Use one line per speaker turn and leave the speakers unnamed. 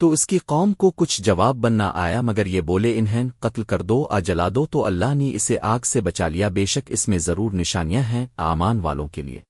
تو اس کی قوم کو کچھ جواب بننا آیا مگر یہ بولے، انہیں قتل کر دو، آ جلا دو، تو اللہ نے اسے آگ سے بچا لیا، بے شک اس میں ضرور نشانیاں ہیں آمان والوں کے لیے۔